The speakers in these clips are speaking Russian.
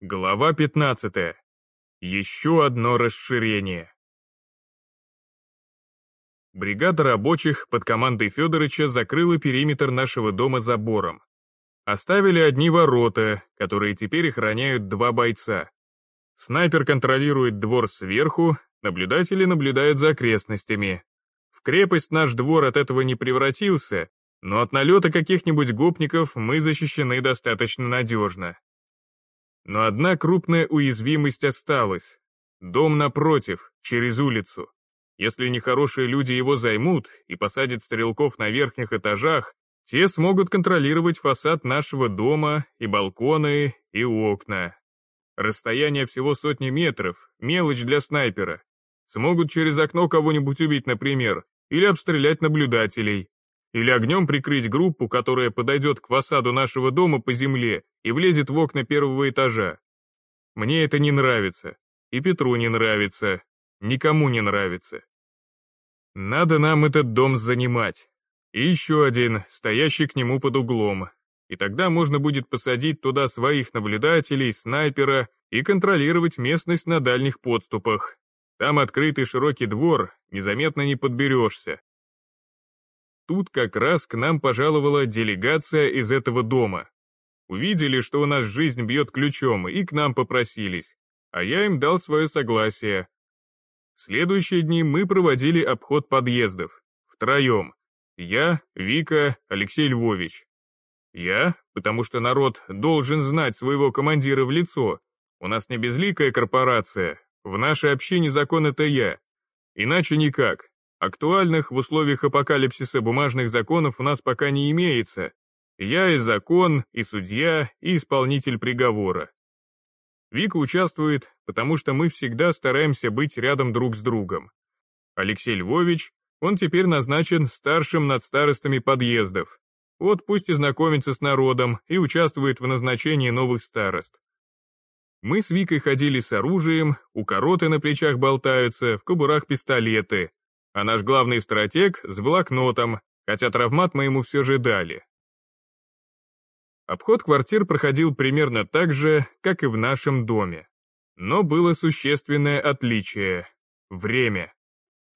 Глава 15. Еще одно расширение. Бригада рабочих под командой Федоровича закрыла периметр нашего дома забором. Оставили одни ворота, которые теперь охраняют два бойца. Снайпер контролирует двор сверху, наблюдатели наблюдают за окрестностями. В крепость наш двор от этого не превратился, но от налета каких-нибудь гопников мы защищены достаточно надежно. Но одна крупная уязвимость осталась. Дом напротив, через улицу. Если нехорошие люди его займут и посадят стрелков на верхних этажах, те смогут контролировать фасад нашего дома и балконы, и окна. Расстояние всего сотни метров, мелочь для снайпера. Смогут через окно кого-нибудь убить, например, или обстрелять наблюдателей. Или огнем прикрыть группу, которая подойдет к фасаду нашего дома по земле и влезет в окна первого этажа. Мне это не нравится. И Петру не нравится. Никому не нравится. Надо нам этот дом занимать. И еще один, стоящий к нему под углом. И тогда можно будет посадить туда своих наблюдателей, снайпера и контролировать местность на дальних подступах. Там открытый широкий двор, незаметно не подберешься. Тут как раз к нам пожаловала делегация из этого дома. Увидели, что у нас жизнь бьет ключом, и к нам попросились, а я им дал свое согласие. В следующие дни мы проводили обход подъездов, втроем. Я, Вика, Алексей Львович. Я, потому что народ должен знать своего командира в лицо. У нас не безликая корпорация, в нашей общине закон это я. Иначе никак. Актуальных в условиях апокалипсиса бумажных законов у нас пока не имеется. Я и закон, и судья, и исполнитель приговора. Вика участвует, потому что мы всегда стараемся быть рядом друг с другом. Алексей Львович, он теперь назначен старшим над старостами подъездов. Вот пусть и знакомится с народом и участвует в назначении новых старост. Мы с Викой ходили с оружием, у короты на плечах болтаются, в кобурах пистолеты, а наш главный стратег с блокнотом, хотя травмат мы ему все же дали. Обход квартир проходил примерно так же, как и в нашем доме. Но было существенное отличие — время.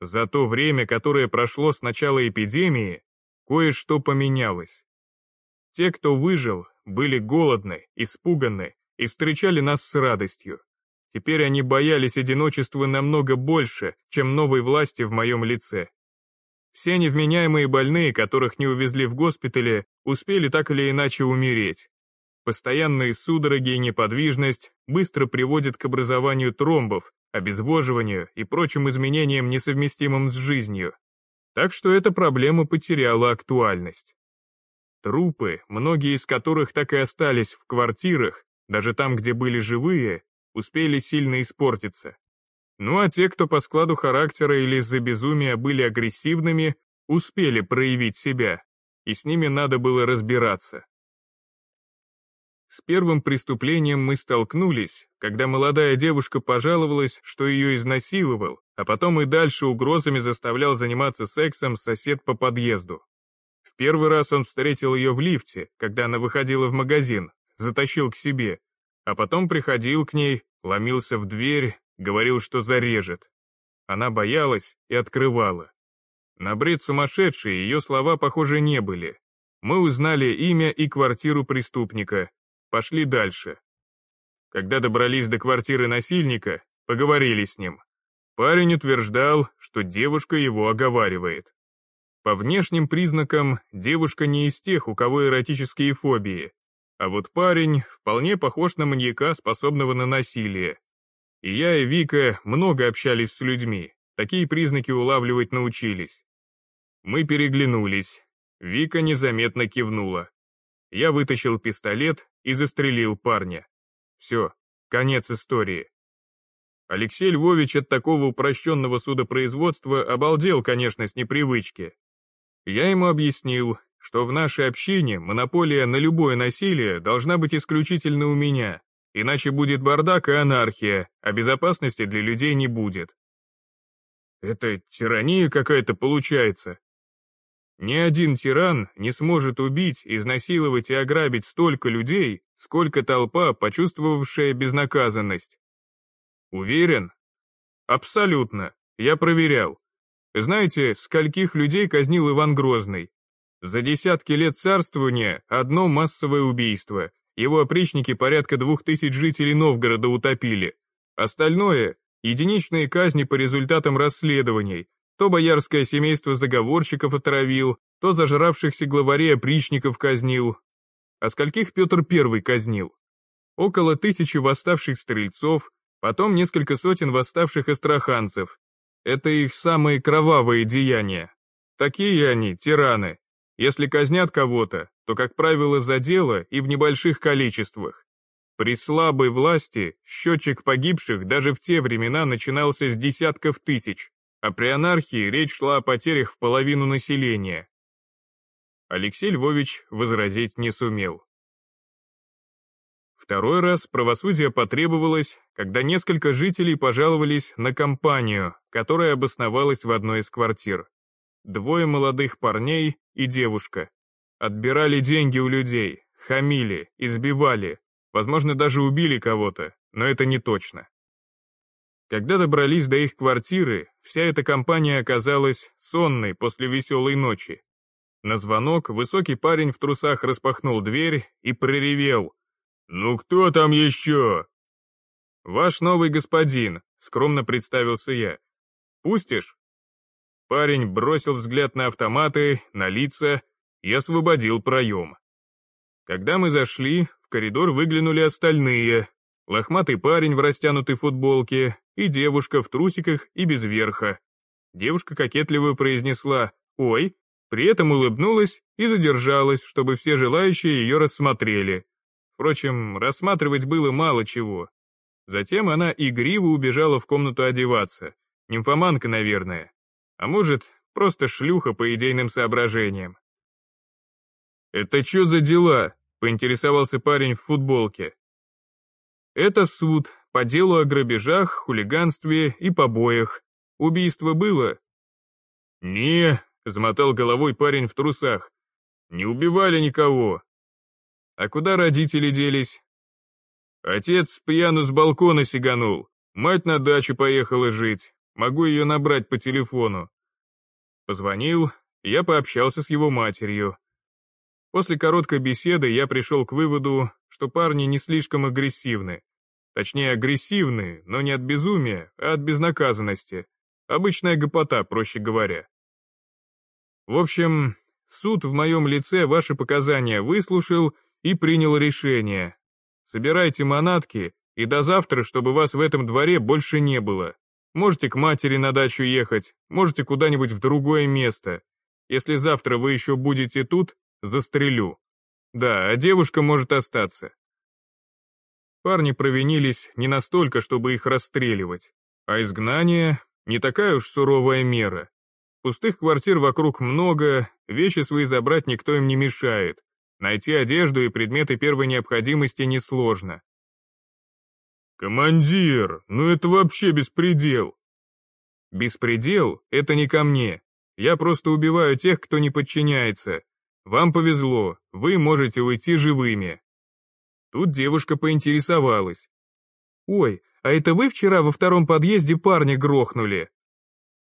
За то время, которое прошло с начала эпидемии, кое-что поменялось. Те, кто выжил, были голодны, испуганы и встречали нас с радостью. Теперь они боялись одиночества намного больше, чем новой власти в моем лице. Все невменяемые больные, которых не увезли в госпитале, успели так или иначе умереть. Постоянные судороги и неподвижность быстро приводят к образованию тромбов, обезвоживанию и прочим изменениям, несовместимым с жизнью. Так что эта проблема потеряла актуальность. Трупы, многие из которых так и остались в квартирах, даже там, где были живые, успели сильно испортиться. Ну а те, кто по складу характера или из-за безумия были агрессивными, успели проявить себя, и с ними надо было разбираться. С первым преступлением мы столкнулись, когда молодая девушка пожаловалась, что ее изнасиловал, а потом и дальше угрозами заставлял заниматься сексом сосед по подъезду. В первый раз он встретил ее в лифте, когда она выходила в магазин, затащил к себе, а потом приходил к ней, ломился в дверь, говорил, что зарежет. Она боялась и открывала. На бред сумасшедший ее слова, похоже, не были. Мы узнали имя и квартиру преступника. Пошли дальше. Когда добрались до квартиры насильника, поговорили с ним. Парень утверждал, что девушка его оговаривает. По внешним признакам, девушка не из тех, у кого эротические фобии, а вот парень вполне похож на маньяка, способного на насилие. И я, и Вика много общались с людьми, такие признаки улавливать научились. Мы переглянулись. Вика незаметно кивнула. Я вытащил пистолет и застрелил парня. Все, конец истории. Алексей Львович от такого упрощенного судопроизводства обалдел, конечно, с непривычки. Я ему объяснил, что в нашей общине монополия на любое насилие должна быть исключительно у меня, иначе будет бардак и анархия, а безопасности для людей не будет. Это тирания какая-то получается. Ни один тиран не сможет убить, изнасиловать и ограбить столько людей, сколько толпа, почувствовавшая безнаказанность. Уверен? Абсолютно. Я проверял. Знаете, скольких людей казнил Иван Грозный? За десятки лет царствования одно массовое убийство. Его опричники порядка двух тысяч жителей Новгорода утопили. Остальное – единичные казни по результатам расследований. То боярское семейство заговорщиков отравил, то зажравшихся главарей опричников казнил. А скольких Петр I казнил? Около тысячи восставших стрельцов, потом несколько сотен восставших астраханцев, это их самые кровавые деяния. Такие они, тираны. Если казнят кого-то, то, как правило, за дело и в небольших количествах. При слабой власти счетчик погибших даже в те времена начинался с десятков тысяч, а при анархии речь шла о потерях в половину населения. Алексей Львович возразить не сумел. Второй раз правосудие потребовалось, когда несколько жителей пожаловались на компанию, которая обосновалась в одной из квартир. Двое молодых парней и девушка. Отбирали деньги у людей, хамили, избивали, возможно, даже убили кого-то, но это не точно. Когда добрались до их квартиры, вся эта компания оказалась сонной после веселой ночи. На звонок высокий парень в трусах распахнул дверь и проревел – «Ну кто там еще?» «Ваш новый господин», — скромно представился я. «Пустишь?» Парень бросил взгляд на автоматы, на лица и освободил проем. Когда мы зашли, в коридор выглянули остальные. Лохматый парень в растянутой футболке и девушка в трусиках и без верха. Девушка кокетливо произнесла «Ой», при этом улыбнулась и задержалась, чтобы все желающие ее рассмотрели. Впрочем, рассматривать было мало чего. Затем она игриво убежала в комнату одеваться. Нимфоманка, наверное. А может, просто шлюха по идейным соображениям. «Это что за дела?» — поинтересовался парень в футболке. «Это суд по делу о грабежах, хулиганстве и побоях. Убийство было?» «Не», — замотал головой парень в трусах. «Не убивали никого. А куда родители делись? Отец пьяну с балкона сиганул, мать на дачу поехала жить, могу ее набрать по телефону. Позвонил, я пообщался с его матерью. После короткой беседы я пришел к выводу, что парни не слишком агрессивны. Точнее, агрессивны, но не от безумия, а от безнаказанности. Обычная гопота, проще говоря. В общем, суд в моем лице ваши показания выслушал и принял решение. Собирайте манатки, и до завтра, чтобы вас в этом дворе больше не было. Можете к матери на дачу ехать, можете куда-нибудь в другое место. Если завтра вы еще будете тут, застрелю. Да, а девушка может остаться. Парни провинились не настолько, чтобы их расстреливать, а изгнание — не такая уж суровая мера. Пустых квартир вокруг много, вещи свои забрать никто им не мешает, Найти одежду и предметы первой необходимости несложно. «Командир, ну это вообще беспредел!» «Беспредел — это не ко мне. Я просто убиваю тех, кто не подчиняется. Вам повезло, вы можете уйти живыми». Тут девушка поинтересовалась. «Ой, а это вы вчера во втором подъезде парня грохнули?»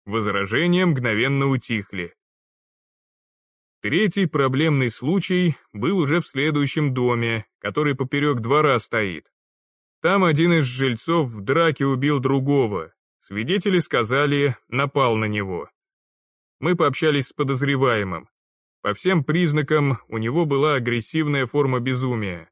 Возражения мгновенно утихли. Третий проблемный случай был уже в следующем доме, который поперек двора стоит. Там один из жильцов в драке убил другого. Свидетели сказали, напал на него. Мы пообщались с подозреваемым. По всем признакам у него была агрессивная форма безумия.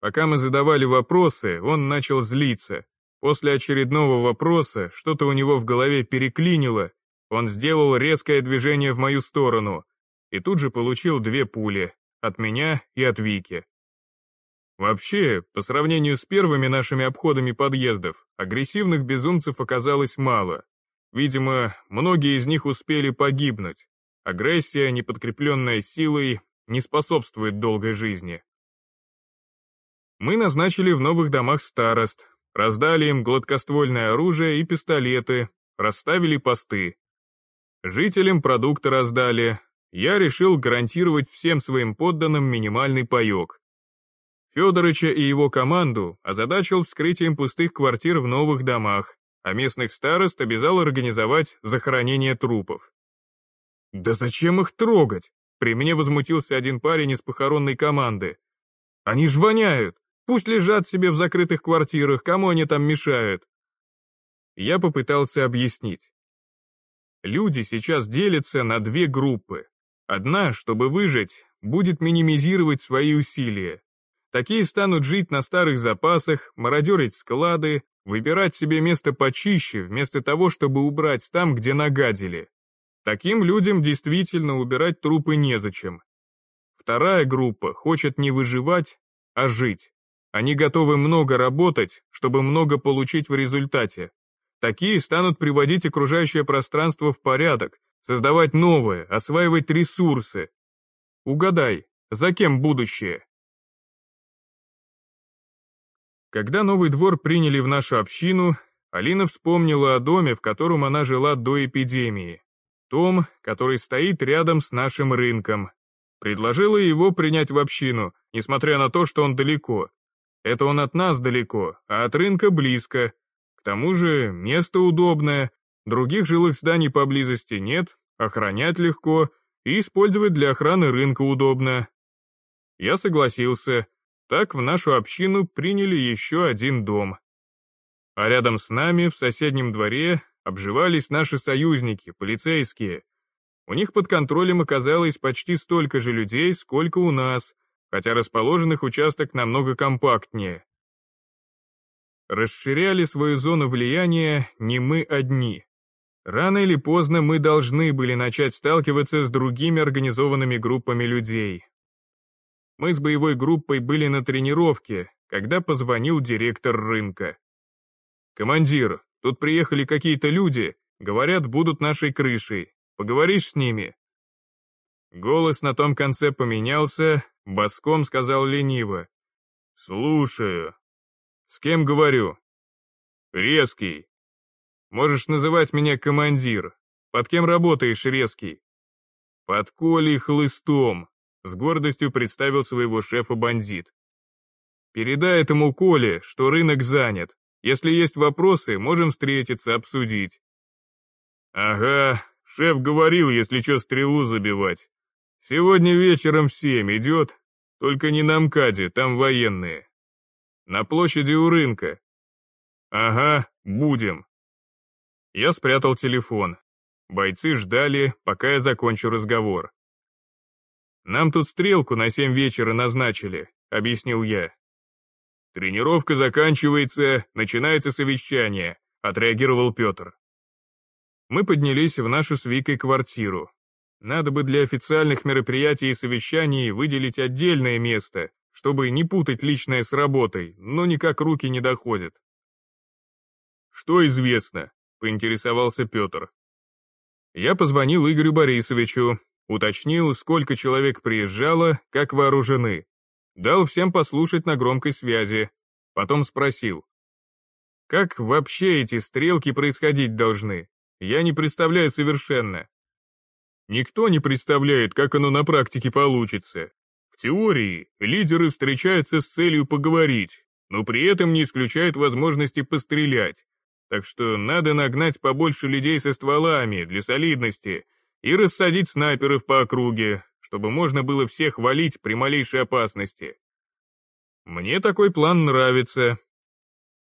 Пока мы задавали вопросы, он начал злиться. После очередного вопроса что-то у него в голове переклинило, он сделал резкое движение в мою сторону — и тут же получил две пули, от меня и от Вики. Вообще, по сравнению с первыми нашими обходами подъездов, агрессивных безумцев оказалось мало. Видимо, многие из них успели погибнуть. Агрессия, не подкрепленная силой, не способствует долгой жизни. Мы назначили в новых домах старост, раздали им гладкоствольное оружие и пистолеты, расставили посты. Жителям продукты раздали, я решил гарантировать всем своим подданным минимальный паек. Федорыча и его команду озадачил вскрытием пустых квартир в новых домах, а местных старост обязал организовать захоронение трупов. «Да зачем их трогать?» При мне возмутился один парень из похоронной команды. «Они ж воняют! Пусть лежат себе в закрытых квартирах, кому они там мешают?» Я попытался объяснить. Люди сейчас делятся на две группы. Одна, чтобы выжить, будет минимизировать свои усилия. Такие станут жить на старых запасах, мародерить склады, выбирать себе место почище, вместо того, чтобы убрать там, где нагадили. Таким людям действительно убирать трупы незачем. Вторая группа хочет не выживать, а жить. Они готовы много работать, чтобы много получить в результате. Такие станут приводить окружающее пространство в порядок, создавать новое, осваивать ресурсы. Угадай, за кем будущее? Когда новый двор приняли в нашу общину, Алина вспомнила о доме, в котором она жила до эпидемии. Том, который стоит рядом с нашим рынком. Предложила его принять в общину, несмотря на то, что он далеко. Это он от нас далеко, а от рынка близко, тому же место удобное, других жилых зданий поблизости нет, охранять легко и использовать для охраны рынка удобно. Я согласился, так в нашу общину приняли еще один дом. А рядом с нами, в соседнем дворе, обживались наши союзники, полицейские. У них под контролем оказалось почти столько же людей, сколько у нас, хотя расположенных участок намного компактнее. Расширяли свою зону влияния не мы одни. Рано или поздно мы должны были начать сталкиваться с другими организованными группами людей. Мы с боевой группой были на тренировке, когда позвонил директор рынка. «Командир, тут приехали какие-то люди, говорят, будут нашей крышей. Поговоришь с ними?» Голос на том конце поменялся, боском сказал лениво. «Слушаю». «С кем говорю?» «Резкий». «Можешь называть меня командир. Под кем работаешь, Резкий?» «Под Колей Хлыстом», — с гордостью представил своего шефа бандит. «Передай этому Коле, что рынок занят. Если есть вопросы, можем встретиться, обсудить». «Ага, шеф говорил, если что, стрелу забивать. Сегодня вечером в семь идет, только не на МКАДе, там военные. На площади у рынка. Ага, будем. Я спрятал телефон. Бойцы ждали, пока я закончу разговор. Нам тут стрелку на семь вечера назначили, объяснил я. Тренировка заканчивается, начинается совещание, отреагировал Петр. Мы поднялись в нашу с Викой квартиру. Надо бы для официальных мероприятий и совещаний выделить отдельное место, чтобы не путать личное с работой, но никак руки не доходят. «Что известно?» — поинтересовался Петр. Я позвонил Игорю Борисовичу, уточнил, сколько человек приезжало, как вооружены. Дал всем послушать на громкой связи. Потом спросил. Как вообще эти стрелки происходить должны? Я не представляю совершенно. Никто не представляет, как оно на практике получится. В теории лидеры встречаются с целью поговорить, но при этом не исключают возможности пострелять. Так что надо нагнать побольше людей со стволами для солидности и рассадить снайперов по округе, чтобы можно было всех валить при малейшей опасности. Мне такой план нравится.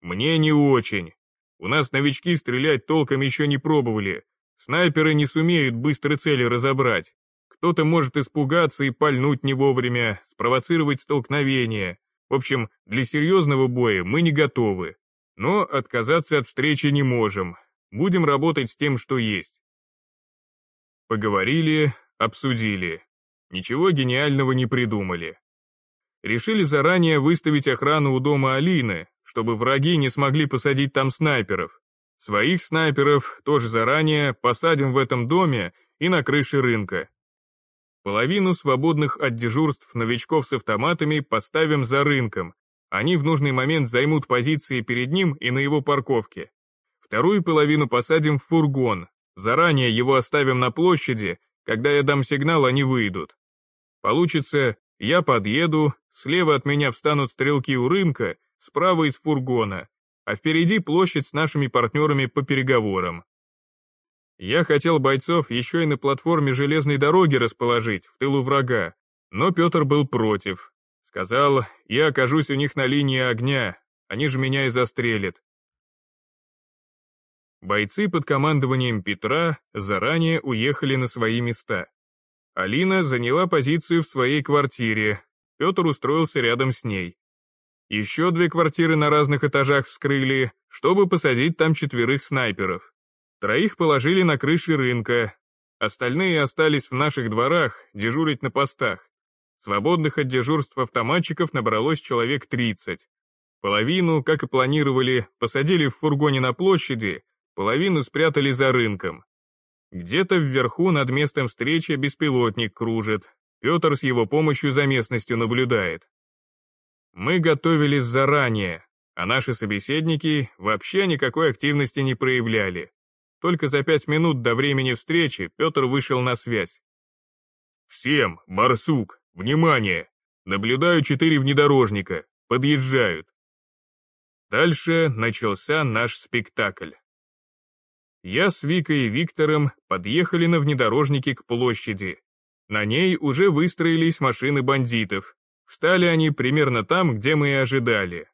Мне не очень. У нас новички стрелять толком еще не пробовали. Снайперы не сумеют быстро цели разобрать. Кто-то может испугаться и пальнуть не вовремя, спровоцировать столкновение. В общем, для серьезного боя мы не готовы. Но отказаться от встречи не можем. Будем работать с тем, что есть. Поговорили, обсудили. Ничего гениального не придумали. Решили заранее выставить охрану у дома Алины, чтобы враги не смогли посадить там снайперов. Своих снайперов тоже заранее посадим в этом доме и на крыше рынка. Половину свободных от дежурств новичков с автоматами поставим за рынком. Они в нужный момент займут позиции перед ним и на его парковке. Вторую половину посадим в фургон. Заранее его оставим на площади, когда я дам сигнал, они выйдут. Получится, я подъеду, слева от меня встанут стрелки у рынка, справа из фургона, а впереди площадь с нашими партнерами по переговорам. Я хотел бойцов еще и на платформе железной дороги расположить, в тылу врага, но Петр был против. Сказал, я окажусь у них на линии огня, они же меня и застрелят. Бойцы под командованием Петра заранее уехали на свои места. Алина заняла позицию в своей квартире, Петр устроился рядом с ней. Еще две квартиры на разных этажах вскрыли, чтобы посадить там четверых снайперов. Троих положили на крыше рынка, остальные остались в наших дворах дежурить на постах. Свободных от дежурств автоматчиков набралось человек 30. Половину, как и планировали, посадили в фургоне на площади, половину спрятали за рынком. Где-то вверху над местом встречи беспилотник кружит, Петр с его помощью за местностью наблюдает. Мы готовились заранее, а наши собеседники вообще никакой активности не проявляли. Только за пять минут до времени встречи Петр вышел на связь. «Всем, барсук, внимание! Наблюдаю четыре внедорожника, подъезжают». Дальше начался наш спектакль. Я с Викой и Виктором подъехали на внедорожнике к площади. На ней уже выстроились машины бандитов. Встали они примерно там, где мы и ожидали.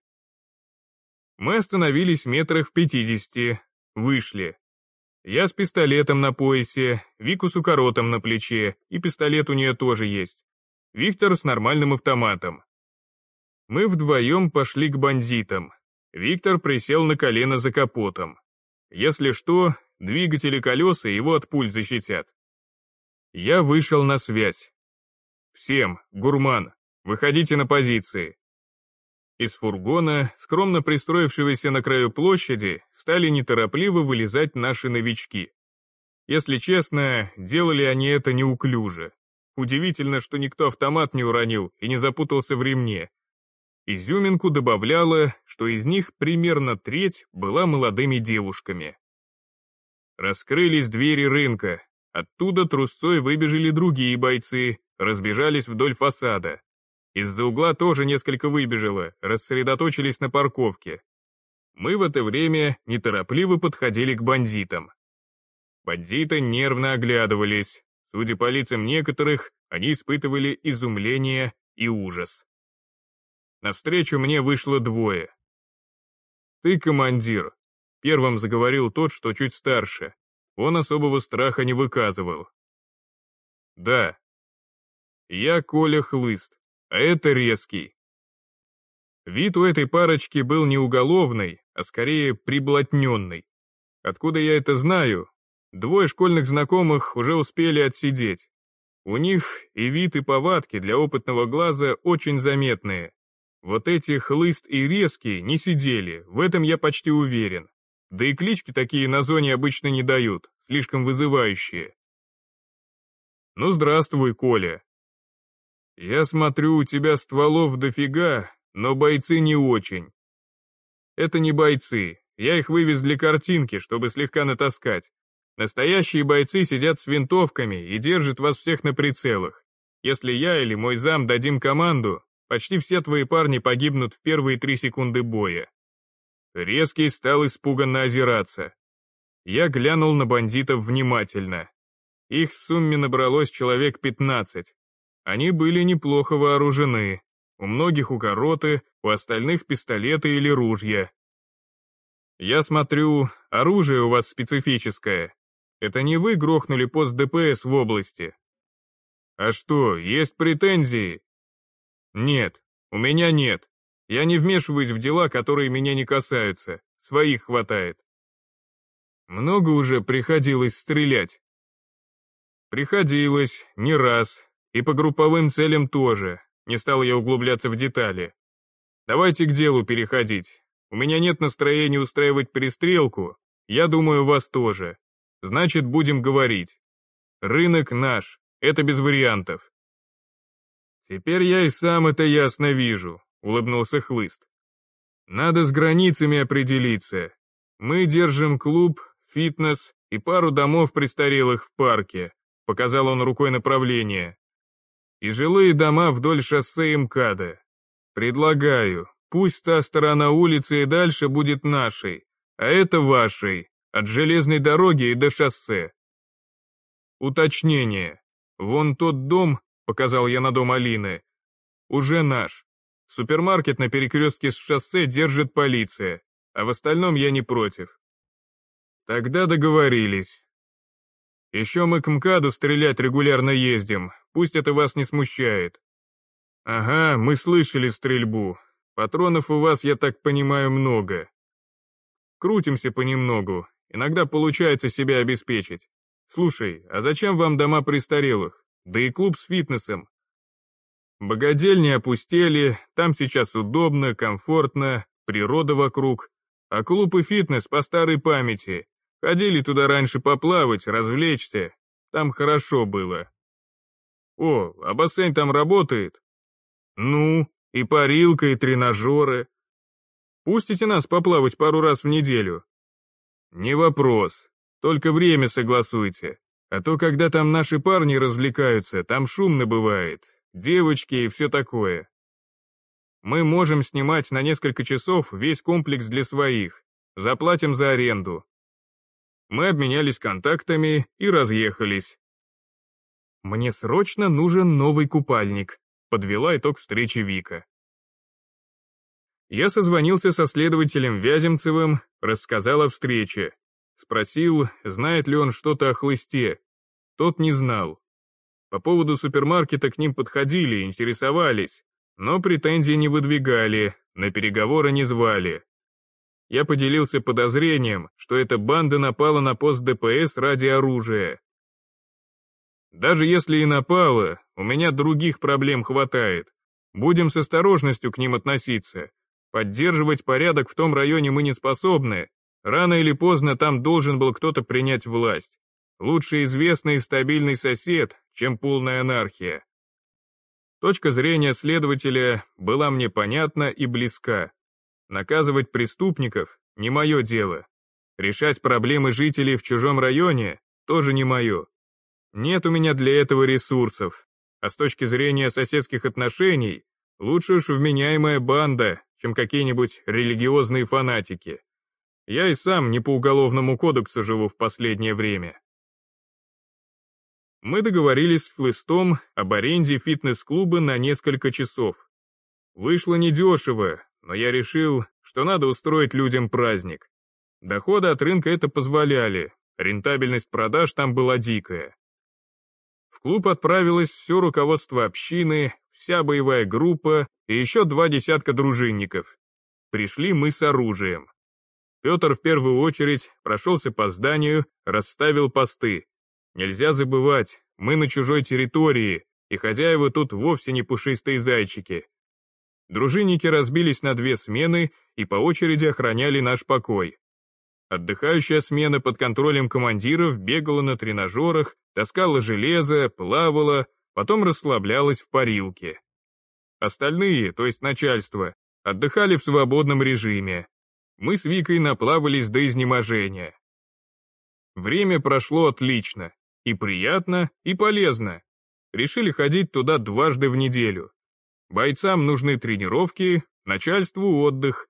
Мы остановились в метрах в пятидесяти, вышли. Я с пистолетом на поясе, Вику с укоротом на плече, и пистолет у нее тоже есть. Виктор с нормальным автоматом. Мы вдвоем пошли к бандитам. Виктор присел на колено за капотом. Если что, двигатели колеса его от пуль защитят. Я вышел на связь. Всем, гурман, выходите на позиции. Из фургона, скромно пристроившегося на краю площади, стали неторопливо вылезать наши новички. Если честно, делали они это неуклюже. Удивительно, что никто автомат не уронил и не запутался в ремне. Изюминку добавляло, что из них примерно треть была молодыми девушками. Раскрылись двери рынка, Оттуда трусцой выбежали другие бойцы, разбежались вдоль фасада. Из-за угла тоже несколько выбежало, рассредоточились на парковке. Мы в это время неторопливо подходили к бандитам. Бандиты нервно оглядывались. Судя по лицам некоторых, они испытывали изумление и ужас. Навстречу мне вышло двое. «Ты командир», — первым заговорил тот, что чуть старше, он особого страха не выказывал. Да. Я Коля Хлыст, а это Резкий. Вид у этой парочки был не уголовный, а скорее приблотненный. Откуда я это знаю? Двое школьных знакомых уже успели отсидеть. У них и вид, и повадки для опытного глаза очень заметные. Вот эти хлыст и резкий не сидели, в этом я почти уверен. Да и клички такие на зоне обычно не дают, слишком вызывающие. Ну здравствуй, Коля. Я смотрю, у тебя стволов дофига, но бойцы не очень. Это не бойцы, я их вывез для картинки, чтобы слегка натаскать. Настоящие бойцы сидят с винтовками и держат вас всех на прицелах. Если я или мой зам дадим команду, почти все твои парни погибнут в первые три секунды боя. Резкий стал испуганно озираться. Я глянул на бандитов внимательно. Их в сумме набралось человек 15. Они были неплохо вооружены. У многих укороты, у остальных пистолеты или ружья. Я смотрю, оружие у вас специфическое. Это не вы грохнули пост ДПС в области? А что, есть претензии? Нет, у меня нет. Я не вмешиваюсь в дела, которые меня не касаются, своих хватает. Много уже приходилось стрелять. Приходилось, не раз, и по групповым целям тоже, не стал я углубляться в детали. Давайте к делу переходить. У меня нет настроения устраивать перестрелку, я думаю, вас тоже. Значит, будем говорить. Рынок наш, это без вариантов. Теперь я и сам это ясно вижу, — улыбнулся Хлыст. «Надо с границами определиться. Мы держим клуб, фитнес и пару домов престарелых в парке», — показал он рукой направление. «И жилые дома вдоль шоссе МКАДа. Предлагаю, пусть та сторона улицы и дальше будет нашей, а это вашей, от железной дороги и до шоссе. Уточнение. Вон тот дом, показал я на дом Алины, уже наш. Супермаркет на перекрестке с шоссе держит полиция, а в остальном я не против. Тогда договорились. Еще мы к МКАДу стрелять регулярно ездим, пусть это вас не смущает. Ага, мы слышали стрельбу. Патронов у вас, я так понимаю, много. Крутимся понемногу, иногда получается себя обеспечить. Слушай, а зачем вам дома престарелых? Да и клуб с фитнесом. Богадельни опустели, там сейчас удобно, комфортно, природа вокруг. А клуб и фитнес по старой памяти. Ходили туда раньше поплавать, развлечься. Там хорошо было. О, а бассейн там работает? Ну, и парилка, и тренажеры. Пустите нас поплавать пару раз в неделю? Не вопрос, только время согласуйте. А то, когда там наши парни развлекаются, там шумно бывает, девочки и все такое. Мы можем снимать на несколько часов весь комплекс для своих, заплатим за аренду. Мы обменялись контактами и разъехались. Мне срочно нужен новый купальник, подвела итог встречи Вика. Я созвонился со следователем Вяземцевым, рассказал о встрече. Спросил, знает ли он что-то о хлысте. Тот не знал. По поводу супермаркета к ним подходили, интересовались, но претензий не выдвигали, на переговоры не звали. Я поделился подозрением, что эта банда напала на пост ДПС ради оружия. Даже если и напала, у меня других проблем хватает. Будем с осторожностью к ним относиться. Поддерживать порядок в том районе мы не способны. Рано или поздно там должен был кто-то принять власть. Лучше известный и стабильный сосед, чем полная анархия. Точка зрения следователя была мне понятна и близка. Наказывать преступников – не мое дело. Решать проблемы жителей в чужом районе – тоже не мое. Нет у меня для этого ресурсов. А с точки зрения соседских отношений, лучше уж вменяемая банда, чем какие-нибудь религиозные фанатики. Я и сам не по уголовному кодексу живу в последнее время. Мы договорились с Хлыстом об аренде фитнес-клуба на несколько часов. Вышло недешево, но я решил, что надо устроить людям праздник. Доходы от рынка это позволяли, рентабельность продаж там была дикая. В клуб отправилось все руководство общины, вся боевая группа и еще два десятка дружинников. Пришли мы с оружием. Петр в первую очередь прошелся по зданию, расставил посты. Нельзя забывать, мы на чужой территории, и хозяева тут вовсе не пушистые зайчики. Дружинники разбились на две смены и по очереди охраняли наш покой. Отдыхающая смена под контролем командиров бегала на тренажерах, таскала железо, плавала, потом расслаблялась в парилке. Остальные, то есть начальство, отдыхали в свободном режиме. Мы с Викой наплавались до изнеможения. Время прошло отлично, и приятно, и полезно. Решили ходить туда дважды в неделю. Бойцам нужны тренировки, начальству отдых,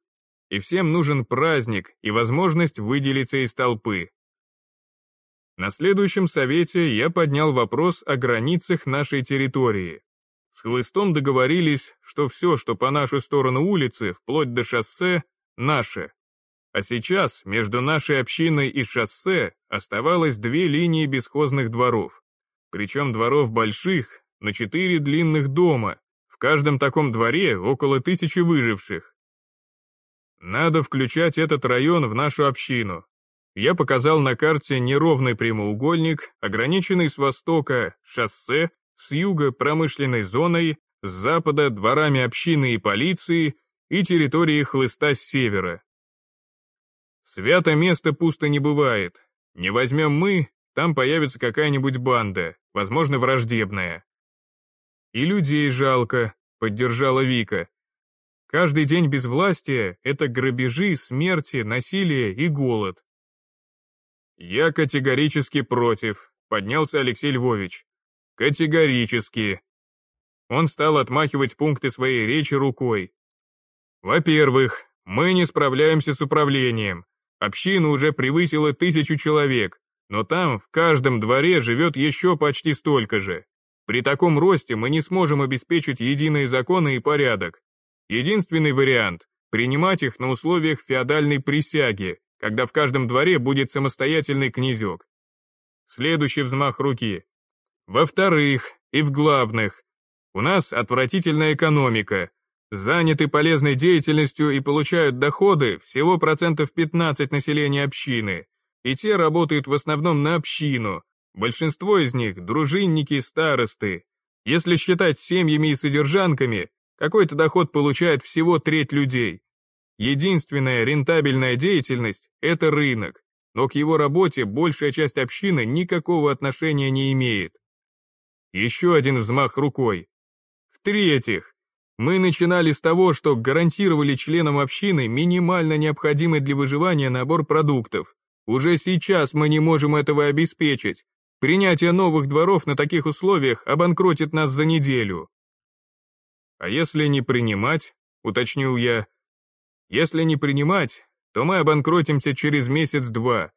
и всем нужен праздник и возможность выделиться из толпы. На следующем совете я поднял вопрос о границах нашей территории. С Хлыстом договорились, что все, что по нашу сторону улицы, вплоть до шоссе, наше. А сейчас между нашей общиной и шоссе оставалось две линии бесхозных дворов. Причем дворов больших, на четыре длинных дома, в каждом таком дворе около тысячи выживших. Надо включать этот район в нашу общину. Я показал на карте неровный прямоугольник, ограниченный с востока шоссе, с юга промышленной зоной, с запада дворами общины и полиции и территорией хлыста с севера. Свято место пусто не бывает. Не возьмем мы, там появится какая-нибудь банда, возможно, враждебная. И людей жалко, поддержала Вика. Каждый день безвластия — это грабежи, смерти, насилие и голод. Я категорически против, поднялся Алексей Львович. Категорически. Он стал отмахивать пункты своей речи рукой. Во-первых, мы не справляемся с управлением. Община уже превысила тысячу человек, но там в каждом дворе живет еще почти столько же. При таком росте мы не сможем обеспечить единые законы и порядок. Единственный вариант – принимать их на условиях феодальной присяги, когда в каждом дворе будет самостоятельный князек. Следующий взмах руки. Во-вторых, и в главных, у нас отвратительная экономика, заняты полезной деятельностью и получают доходы всего процентов 15 населения общины, и те работают в основном на общину, большинство из них – дружинники, старосты. Если считать семьями и содержанками, какой-то доход получает всего треть людей. Единственная рентабельная деятельность – это рынок, но к его работе большая часть общины никакого отношения не имеет. Еще один взмах рукой. В-третьих, мы начинали с того, что гарантировали членам общины минимально необходимый для выживания набор продуктов. Уже сейчас мы не можем этого обеспечить. Принятие новых дворов на таких условиях обанкротит нас за неделю. А если не принимать, уточнил я. Если не принимать, то мы обанкротимся через месяц-два.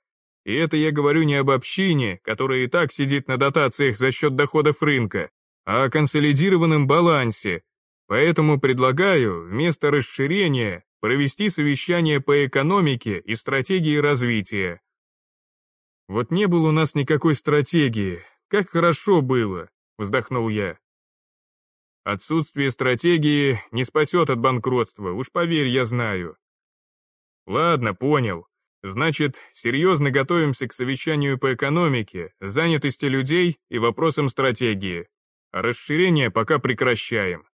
И это я говорю не об общине, которая и так сидит на дотациях за счет доходов рынка, а о консолидированном балансе, Поэтому предлагаю вместо расширения провести совещание по экономике и стратегии развития. Вот не было у нас никакой стратегии, как хорошо было, вздохнул я. Отсутствие стратегии не спасет от банкротства, уж поверь, я знаю. Ладно, понял. Значит, серьезно готовимся к совещанию по экономике, занятости людей и вопросам стратегии. А расширение пока прекращаем.